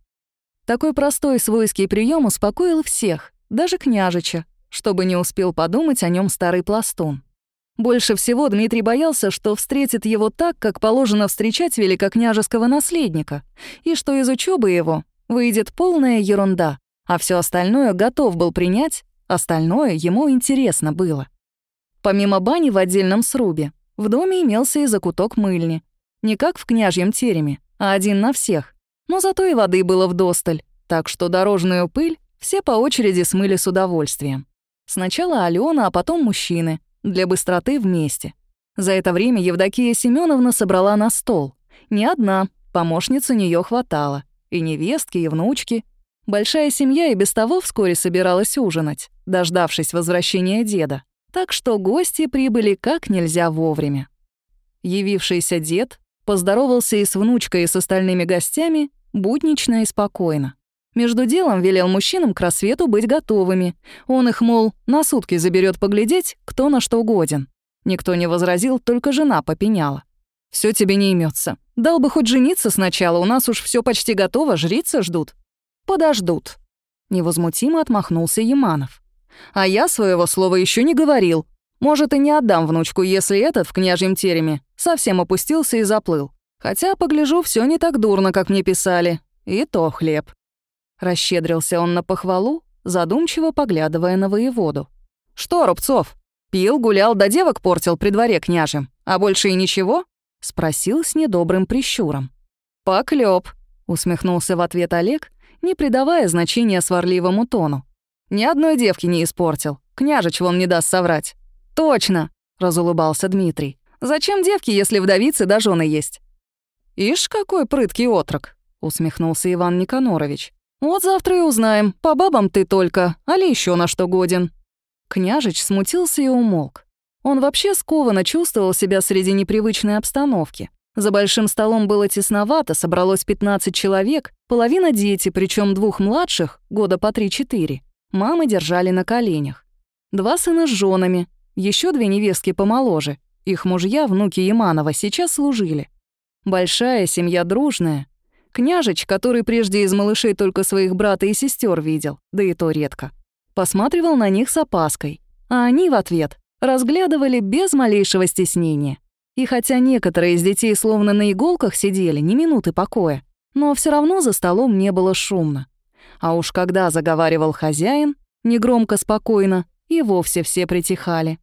Такой простой свойский прием успокоил всех, даже княжича, чтобы не успел подумать о нем старый пластун. Больше всего Дмитрий боялся, что встретит его так, как положено встречать великокняжеского наследника, и что из учебы его выйдет полная ерунда, а все остальное готов был принять, остальное ему интересно было. Помимо бани в отдельном срубе, в доме имелся и закуток мыльни. Не как в княжьем тереме, а один на всех. Но зато и воды было вдосталь, так что дорожную пыль все по очереди смыли с удовольствием. Сначала Алена, а потом мужчины, для быстроты вместе. За это время Евдокия Семеновна собрала на стол. Не одна, помощниц у нее хватало. И невестки, и внучки. Большая семья и без того вскоре собиралась ужинать, дождавшись возвращения деда. Так что гости прибыли как нельзя вовремя. Явившийся дед поздоровался и с внучкой, и с остальными гостями буднично и спокойно. Между делом велел мужчинам к рассвету быть готовыми. Он их, мол, на сутки заберет поглядеть, кто на что годен. Никто не возразил, только жена попеняла. Все тебе не имется. Дал бы хоть жениться сначала, у нас уж все почти готово, жрицы ждут». «Подождут», — невозмутимо отмахнулся Яманов. «А я своего слова еще не говорил. Может, и не отдам внучку, если этот в княжьем тереме совсем опустился и заплыл. Хотя, погляжу, все не так дурно, как мне писали. И то хлеб». Расщедрился он на похвалу, задумчиво поглядывая на воеводу. «Что, Рубцов, пил, гулял, да девок портил при дворе княжем, а больше и ничего?» — спросил с недобрым прищуром. «Поклёб», — усмехнулся в ответ Олег, не придавая значения сварливому тону. «Ни одной девки не испортил. Княжич вон не даст соврать». «Точно», — разулыбался Дмитрий. «Зачем девки, если вдовицы да жены есть?» «Ишь, какой прыткий отрок», — усмехнулся Иван Никанорович. «Вот завтра и узнаем, по бабам ты только, али еще на что годен». Княжич смутился и умолк. Он вообще скованно чувствовал себя среди непривычной обстановки. За большим столом было тесновато, собралось 15 человек, половина дети, причем двух младших, года по 3-4. Мамы держали на коленях. Два сына с женами, еще две невестки помоложе. Их мужья, внуки Яманова, сейчас служили. Большая семья дружная, Княжич, который прежде из малышей только своих брата и сестер видел, да и то редко, посматривал на них с опаской, а они в ответ разглядывали без малейшего стеснения. И хотя некоторые из детей словно на иголках сидели, ни минуты покоя, но все равно за столом не было шумно. А уж когда заговаривал хозяин, негромко, спокойно, и вовсе все притихали.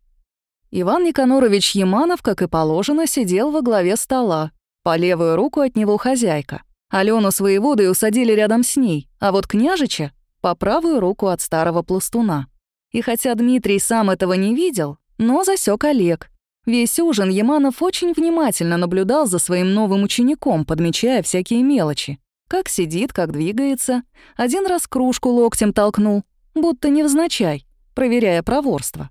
Иван Никанорович Яманов, как и положено, сидел во главе стола, по левую руку от него хозяйка — Алену с воеводой усадили рядом с ней, а вот княжича — по правую руку от старого пластуна. И хотя Дмитрий сам этого не видел, но засек Олег. Весь ужин Яманов очень внимательно наблюдал за своим новым учеником, подмечая всякие мелочи. Как сидит, как двигается. Один раз кружку локтем толкнул, будто невзначай, проверяя проворство.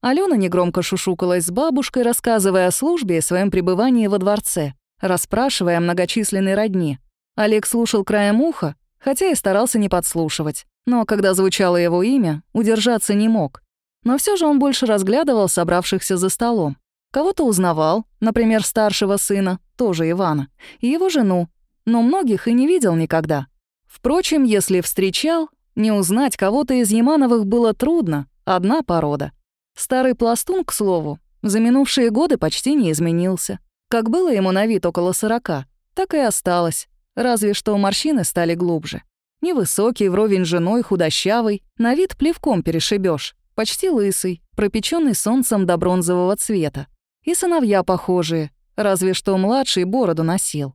Алена негромко шушукалась с бабушкой, рассказывая о службе и своем пребывании во дворце, расспрашивая о многочисленной родне. Олег слушал краем уха, хотя и старался не подслушивать. Но когда звучало его имя, удержаться не мог. Но все же он больше разглядывал собравшихся за столом. Кого-то узнавал, например, старшего сына, тоже Ивана, и его жену, но многих и не видел никогда. Впрочем, если встречал, не узнать кого-то из Ямановых было трудно, одна порода. Старый пластун, к слову, за минувшие годы почти не изменился. Как было ему на вид около сорока, так и осталось, Разве что морщины стали глубже. Невысокий, вровень женой, худощавый, на вид плевком перешибешь, почти лысый, пропеченный солнцем до бронзового цвета. И сыновья похожие, разве что младший бороду носил.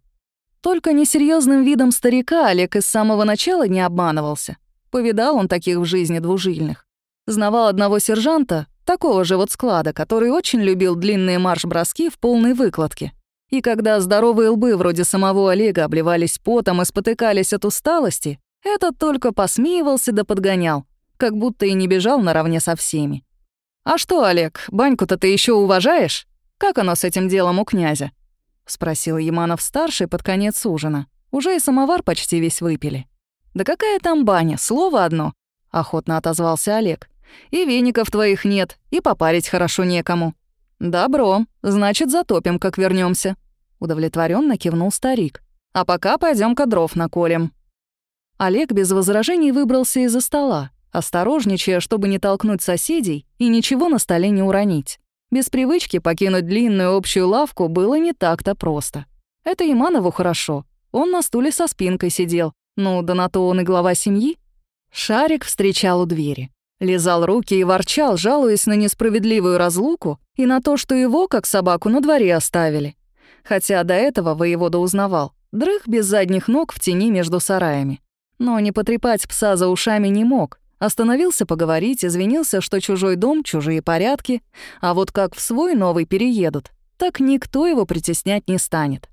Только несерьезным видом старика Олег из самого начала не обманывался. Повидал он таких в жизни двужильных. Знавал одного сержанта, такого же вот склада, который очень любил длинные марш-броски в полной выкладке. И когда здоровые лбы вроде самого Олега обливались потом и спотыкались от усталости, этот только посмеивался да подгонял, как будто и не бежал наравне со всеми. «А что, Олег, баньку-то ты еще уважаешь? Как оно с этим делом у князя?» — спросил Яманов-старший под конец ужина. Уже и самовар почти весь выпили. «Да какая там баня, слово одно!» — охотно отозвался Олег. «И веников твоих нет, и попарить хорошо некому». «Добро, значит, затопим, как вернемся. удовлетворенно кивнул старик. «А пока пойдем ка дров наколем». Олег без возражений выбрался из-за стола, осторожничая, чтобы не толкнуть соседей и ничего на столе не уронить. Без привычки покинуть длинную общую лавку было не так-то просто. Это Иманову хорошо. Он на стуле со спинкой сидел. Ну, да на то он и глава семьи. Шарик встречал у двери. Лизал руки и ворчал, жалуясь на несправедливую разлуку и на то, что его, как собаку, на дворе оставили. Хотя до этого воевода узнавал. Дрых без задних ног в тени между сараями. Но не потрепать пса за ушами не мог. Остановился поговорить, извинился, что чужой дом, чужие порядки, а вот как в свой новый переедут, так никто его притеснять не станет.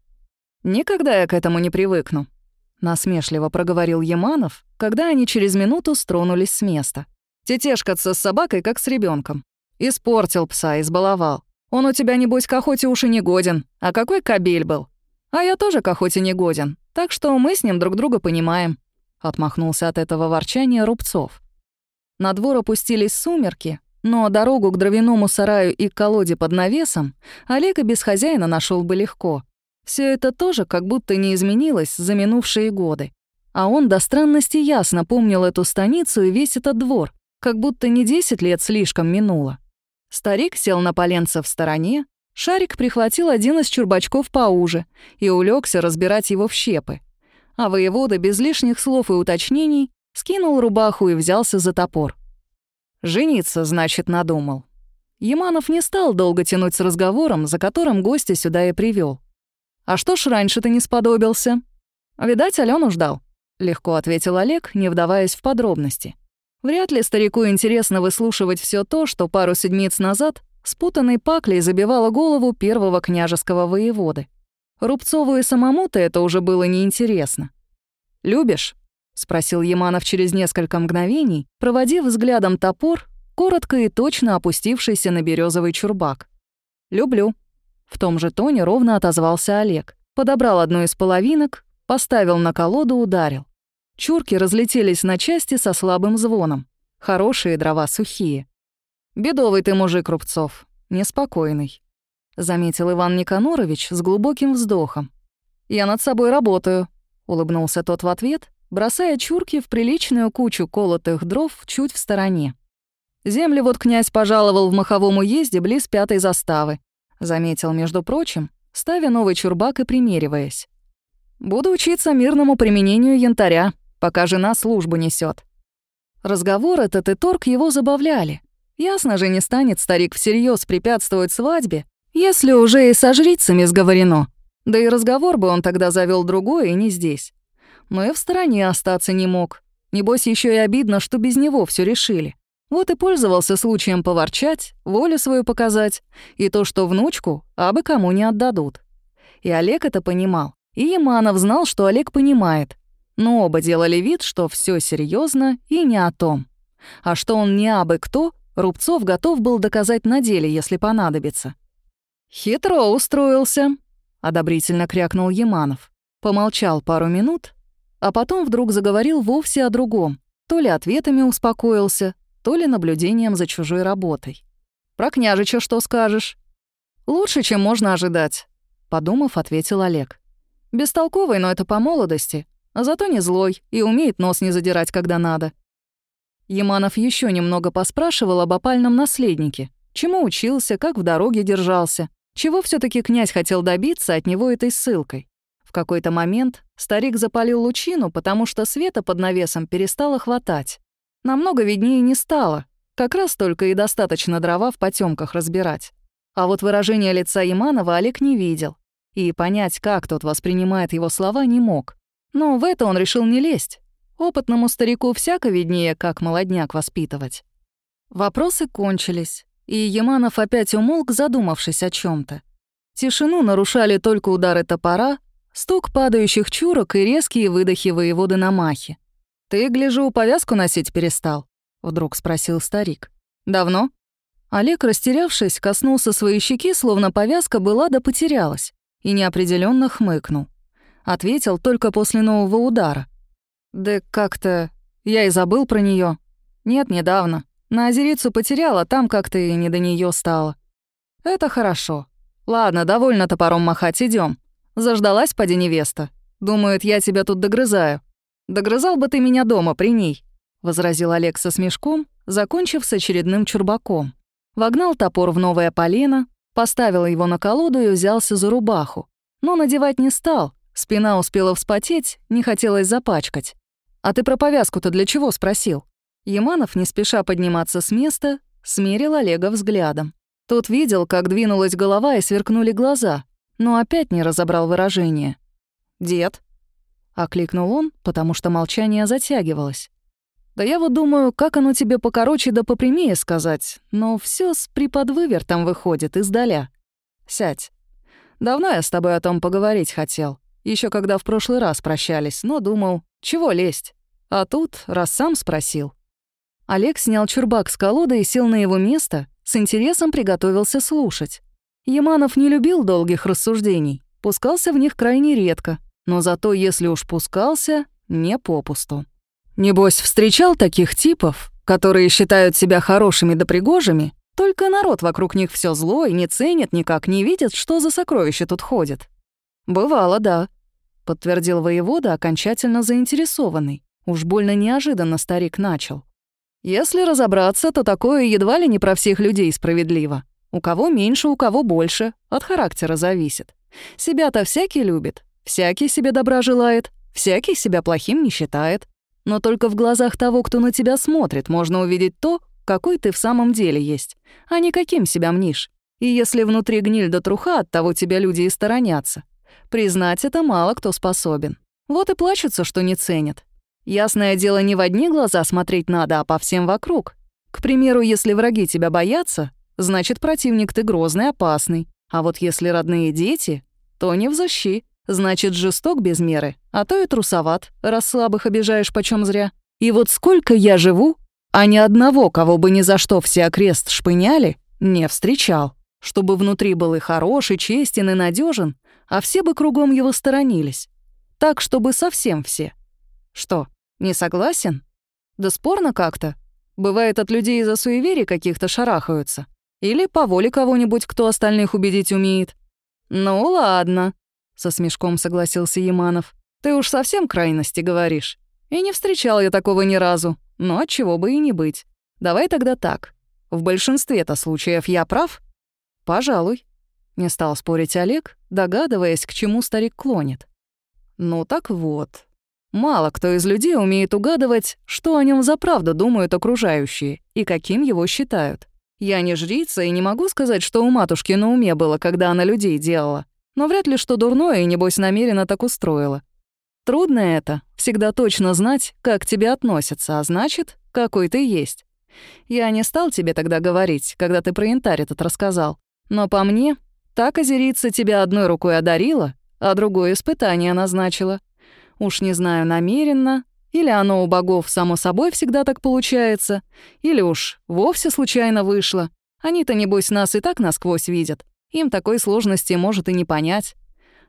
«Никогда я к этому не привыкну», — насмешливо проговорил Яманов, когда они через минуту стронулись с места. «Тетешкаться с собакой, как с ребенком. Испортил пса, избаловал. Он у тебя, небось, к охоте уж и не годен. А какой кобель был? А я тоже к охоте не годен, так что мы с ним друг друга понимаем. Отмахнулся от этого ворчания Рубцов. На двор опустились сумерки, но дорогу к дровяному сараю и к колоде под навесом Олег и без хозяина нашел бы легко. Все это тоже как будто не изменилось за минувшие годы. А он до странности ясно помнил эту станицу и весь этот двор, как будто не 10 лет слишком минуло. Старик сел на поленце в стороне, Шарик прихватил один из чурбачков поуже и улегся разбирать его в щепы а воевода без лишних слов и уточнений скинул рубаху и взялся за топор. «Жениться, значит, надумал». Яманов не стал долго тянуть с разговором, за которым гостя сюда и привел. «А что ж раньше ты не сподобился?» «Видать, Алену ждал», — легко ответил Олег, не вдаваясь в подробности. Вряд ли старику интересно выслушивать все то, что пару седмиц назад спутанной паклей забивало голову первого княжеского воеводы. Рубцову и самому-то это уже было неинтересно. «Любишь?» — спросил Яманов через несколько мгновений, проводив взглядом топор, коротко и точно опустившийся на березовый чурбак. «Люблю». В том же тоне ровно отозвался Олег. Подобрал одну из половинок, поставил на колоду, ударил. Чурки разлетелись на части со слабым звоном. Хорошие дрова сухие. «Бедовый ты мужик, Рубцов. Неспокойный. — заметил Иван Никанорович с глубоким вздохом. «Я над собой работаю», — улыбнулся тот в ответ, бросая чурки в приличную кучу колотых дров чуть в стороне. «Земли вот князь пожаловал в маховом уезде близ пятой заставы», — заметил, между прочим, ставя новый чурбак и примериваясь. «Буду учиться мирному применению янтаря, пока жена службу несет. Разговор этот и торг его забавляли. Ясно же, не станет старик всерьез препятствовать свадьбе, если уже и со жрицами сговорено. Да и разговор бы он тогда завел другой, и не здесь. Но и в стороне остаться не мог. Небось, еще и обидно, что без него все решили. Вот и пользовался случаем поворчать, волю свою показать, и то, что внучку абы кому не отдадут. И Олег это понимал. И Яманов знал, что Олег понимает. Но оба делали вид, что все серьезно и не о том. А что он не абы кто, Рубцов готов был доказать на деле, если понадобится. «Хитро устроился», — одобрительно крякнул Яманов. Помолчал пару минут, а потом вдруг заговорил вовсе о другом. То ли ответами успокоился, то ли наблюдением за чужой работой. «Про княжича что скажешь?» «Лучше, чем можно ожидать», — подумав, ответил Олег. «Бестолковый, но это по молодости, а зато не злой и умеет нос не задирать, когда надо». Яманов еще немного поспрашивал об опальном наследнике, чему учился, как в дороге держался, чего все таки князь хотел добиться от него этой ссылкой? В какой-то момент старик запалил лучину, потому что света под навесом перестало хватать. Намного виднее не стало, как раз только и достаточно дрова в потемках разбирать. А вот выражение лица Иманова Олег не видел, и понять, как тот воспринимает его слова, не мог. Но в это он решил не лезть. Опытному старику всяко виднее, как молодняк воспитывать. Вопросы кончились и Яманов опять умолк, задумавшись о чем то Тишину нарушали только удары топора, стук падающих чурок и резкие выдохи воеводы на махе. «Ты, гляжу, повязку носить перестал?» — вдруг спросил старик. «Давно?» Олег, растерявшись, коснулся своей щеки, словно повязка была да потерялась, и неопределенно хмыкнул. Ответил только после нового удара. «Да как-то... Я и забыл про нее. Нет, недавно. На озерицу потеряла, там как-то и не до нее стало. Это хорошо. Ладно, довольно топором махать, идем. Заждалась, поди невеста. Думают, я тебя тут догрызаю. Догрызал бы ты меня дома при ней», — возразил Олег со смешком, закончив с очередным чурбаком. Вогнал топор в новое полено, поставил его на колоду и взялся за рубаху. Но надевать не стал, спина успела вспотеть, не хотелось запачкать. «А ты про повязку-то для чего?» — спросил. Яманов, не спеша подниматься с места, смерил Олега взглядом. Тот видел, как двинулась голова и сверкнули глаза, но опять не разобрал выражение. «Дед», — окликнул он, потому что молчание затягивалось. «Да я вот думаю, как оно тебе покороче да попрямее сказать, но все с приподвывертом выходит издаля. Сядь. Давно я с тобой о том поговорить хотел, еще когда в прошлый раз прощались, но думал, чего лезть. А тут, раз сам спросил». Олег снял чурбак с колоды и сел на его место, с интересом приготовился слушать. Яманов не любил долгих рассуждений, пускался в них крайне редко, но зато, если уж пускался, не попусту. Небось, встречал таких типов, которые считают себя хорошими да пригожими, только народ вокруг них все зло и не ценит никак, не видит, что за сокровище тут ходит. «Бывало, да», — подтвердил воевода, окончательно заинтересованный. Уж больно неожиданно старик начал. «Если разобраться, то такое едва ли не про всех людей справедливо. У кого меньше, у кого больше, от характера зависит. Себя-то всякий любит, всякий себе добра желает, всякий себя плохим не считает. Но только в глазах того, кто на тебя смотрит, можно увидеть то, какой ты в самом деле есть, а не каким себя мнишь. И если внутри гниль да труха, от того тебя люди и сторонятся. Признать это мало кто способен. Вот и плачутся, что не ценят. Ясное дело, не в одни глаза смотреть надо, а по всем вокруг. К примеру, если враги тебя боятся, значит, противник ты грозный, опасный. А вот если родные дети, то не взыщи. Значит, жесток без меры, а то и трусоват, раз слабых обижаешь почем зря. И вот сколько я живу, а ни одного, кого бы ни за что все окрест шпыняли, не встречал. Чтобы внутри был и хороший, честен и надежен, а все бы кругом его сторонились. Так, чтобы совсем все. Что, не согласен? Да спорно как-то. Бывает, от людей из-за суеверий каких-то шарахаются. Или по воле кого-нибудь, кто остальных убедить умеет. Ну ладно, со смешком согласился Яманов. Ты уж совсем крайности говоришь. И не встречал я такого ни разу. Но чего бы и не быть. Давай тогда так. В большинстве-то случаев я прав? Пожалуй. Не стал спорить Олег, догадываясь, к чему старик клонит. Ну так вот. Мало кто из людей умеет угадывать, что о нем за правду думают окружающие и каким его считают. Я не жрица и не могу сказать, что у матушки на уме было, когда она людей делала. Но вряд ли что дурное и, небось, намеренно так устроила. Трудно это, всегда точно знать, как к тебе относятся, а значит, какой ты есть. Я не стал тебе тогда говорить, когда ты про янтарь этот рассказал. Но по мне, так озерица тебя одной рукой одарила, а другое испытание назначила. Уж не знаю, намеренно, или оно у богов само собой всегда так получается, или уж вовсе случайно вышло. Они-то, небось, нас и так насквозь видят. Им такой сложности может и не понять.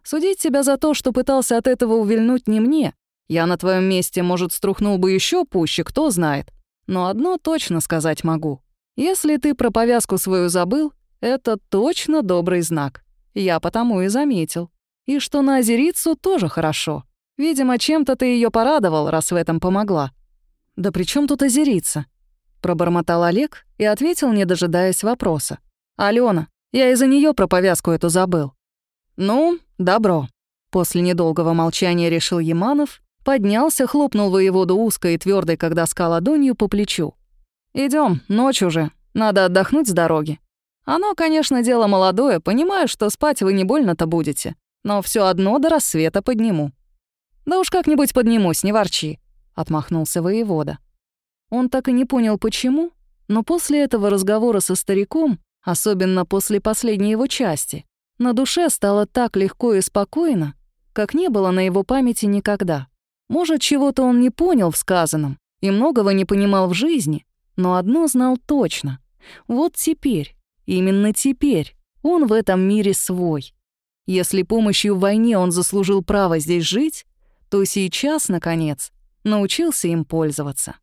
Судить тебя за то, что пытался от этого увильнуть, не мне. Я на твоем месте, может, струхнул бы еще пуще, кто знает. Но одно точно сказать могу. Если ты про повязку свою забыл, это точно добрый знак. Я потому и заметил. И что на озерицу тоже хорошо. Видимо, чем-то ты ее порадовал, раз в этом помогла. Да при чем тут озерица? Пробормотал Олег и ответил, не дожидаясь вопроса. Алена, я из-за нее про повязку эту забыл. Ну, добро. После недолгого молчания решил Яманов, поднялся, хлопнул воеводу узко и твердой, когда доска ладонью по плечу. Идем, ночь уже, надо отдохнуть с дороги. Оно, конечно, дело молодое, понимаю, что спать вы не больно-то будете, но все одно до рассвета подниму. «Да уж как-нибудь поднимусь, не ворчи», — отмахнулся воевода. Он так и не понял, почему, но после этого разговора со стариком, особенно после последней его части, на душе стало так легко и спокойно, как не было на его памяти никогда. Может, чего-то он не понял в сказанном и многого не понимал в жизни, но одно знал точно. Вот теперь, именно теперь, он в этом мире свой. Если помощью в войне он заслужил право здесь жить, то сейчас, наконец, научился им пользоваться.